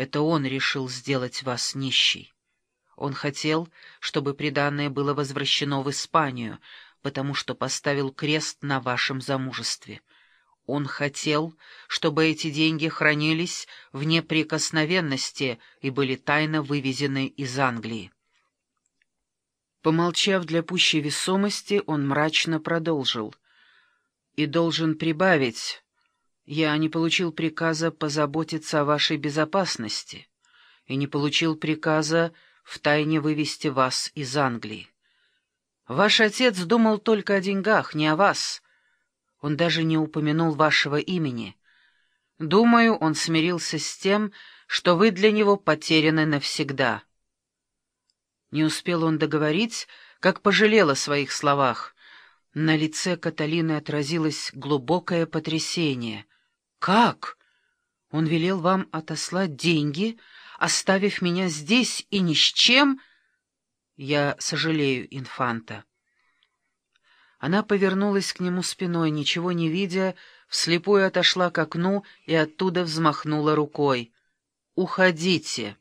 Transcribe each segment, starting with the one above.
Это он решил сделать вас нищей. Он хотел, чтобы приданное было возвращено в Испанию, потому что поставил крест на вашем замужестве. Он хотел, чтобы эти деньги хранились в неприкосновенности и были тайно вывезены из Англии. Помолчав для пущей весомости, он мрачно продолжил. «И должен прибавить, я не получил приказа позаботиться о вашей безопасности и не получил приказа втайне вывести вас из Англии. Ваш отец думал только о деньгах, не о вас. Он даже не упомянул вашего имени. Думаю, он смирился с тем, что вы для него потеряны навсегда». Не успел он договорить, как пожалел о своих словах. На лице Каталины отразилось глубокое потрясение. «Как? Он велел вам отослать деньги, оставив меня здесь и ни с чем?» «Я сожалею, инфанта». Она повернулась к нему спиной, ничего не видя, вслепую отошла к окну и оттуда взмахнула рукой. «Уходите!»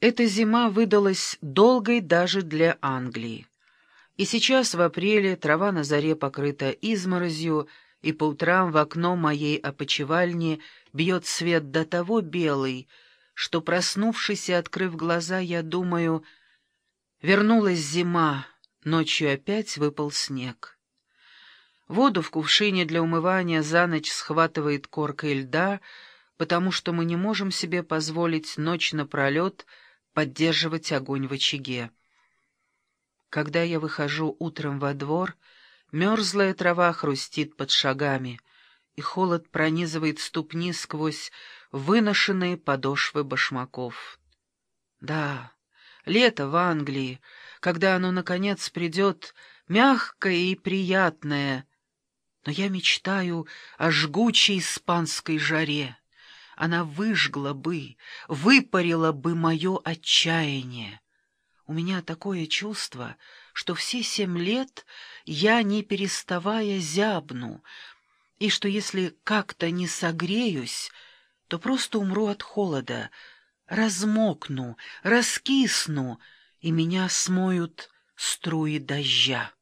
Эта зима выдалась долгой даже для Англии. И сейчас, в апреле, трава на заре покрыта изморозью, и по утрам в окно моей опочивальни бьет свет до того белый, что, проснувшись и открыв глаза, я думаю, вернулась зима, ночью опять выпал снег. Воду в кувшине для умывания за ночь схватывает коркой льда, потому что мы не можем себе позволить ночь напролет поддерживать огонь в очаге. Когда я выхожу утром во двор, мерзлая трава хрустит под шагами, и холод пронизывает ступни сквозь выношенные подошвы башмаков. Да, лето в Англии, когда оно, наконец, придет, мягкое и приятное, но я мечтаю о жгучей испанской жаре она выжгла бы, выпарила бы мое отчаяние. У меня такое чувство, что все семь лет я, не переставая, зябну, и что если как-то не согреюсь, то просто умру от холода, размокну, раскисну, и меня смоют струи дождя.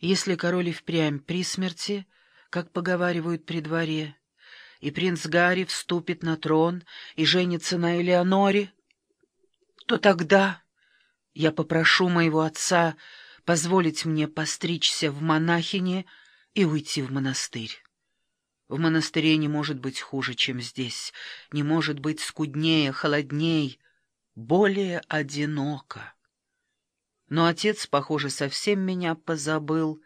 Если король и впрямь при смерти, как поговаривают при дворе, и принц Гарри вступит на трон и женится на Элеоноре, то тогда я попрошу моего отца позволить мне постричься в монахине и уйти в монастырь. В монастыре не может быть хуже, чем здесь, не может быть скуднее, холодней, более одиноко. Но отец, похоже, совсем меня позабыл,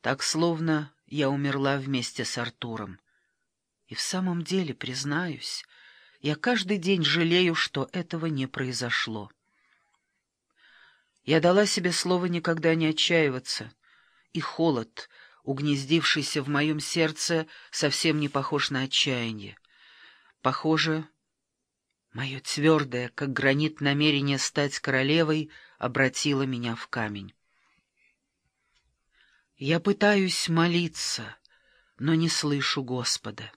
так словно я умерла вместе с Артуром. И в самом деле, признаюсь, я каждый день жалею, что этого не произошло. Я дала себе слово никогда не отчаиваться, и холод, угнездившийся в моем сердце, совсем не похож на отчаяние. Похоже, мое твердое, как гранит намерение стать королевой, обратило меня в камень. Я пытаюсь молиться, но не слышу Господа.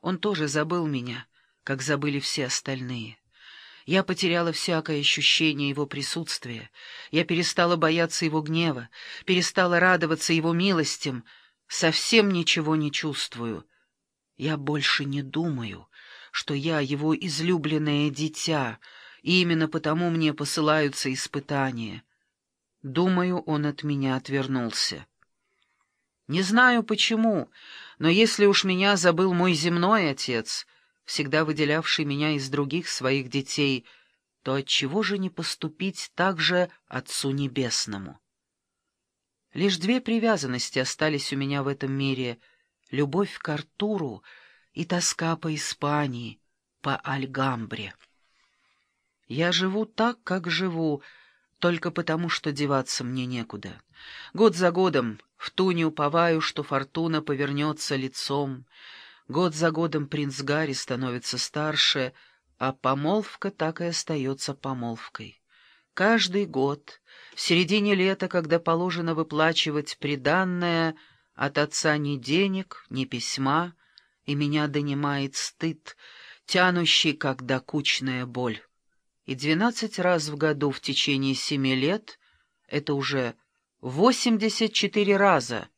Он тоже забыл меня, как забыли все остальные. Я потеряла всякое ощущение его присутствия. Я перестала бояться его гнева, перестала радоваться его милостям. Совсем ничего не чувствую. Я больше не думаю, что я его излюбленное дитя, и именно потому мне посылаются испытания. Думаю, он от меня отвернулся. Не знаю почему, но если уж меня забыл мой земной отец, всегда выделявший меня из других своих детей, то отчего же не поступить так же Отцу Небесному? Лишь две привязанности остались у меня в этом мире — любовь к Артуру и тоска по Испании, по Альгамбре. Я живу так, как живу, только потому, что деваться мне некуда. Год за годом в ту не уповаю, что фортуна повернется лицом. Год за годом принц Гарри становится старше, а помолвка так и остается помолвкой. Каждый год, в середине лета, когда положено выплачивать приданное, от отца ни денег, ни письма, и меня донимает стыд, тянущий, как докучная боль. И двенадцать раз в году в течение семи лет — это уже восемьдесят четыре раза,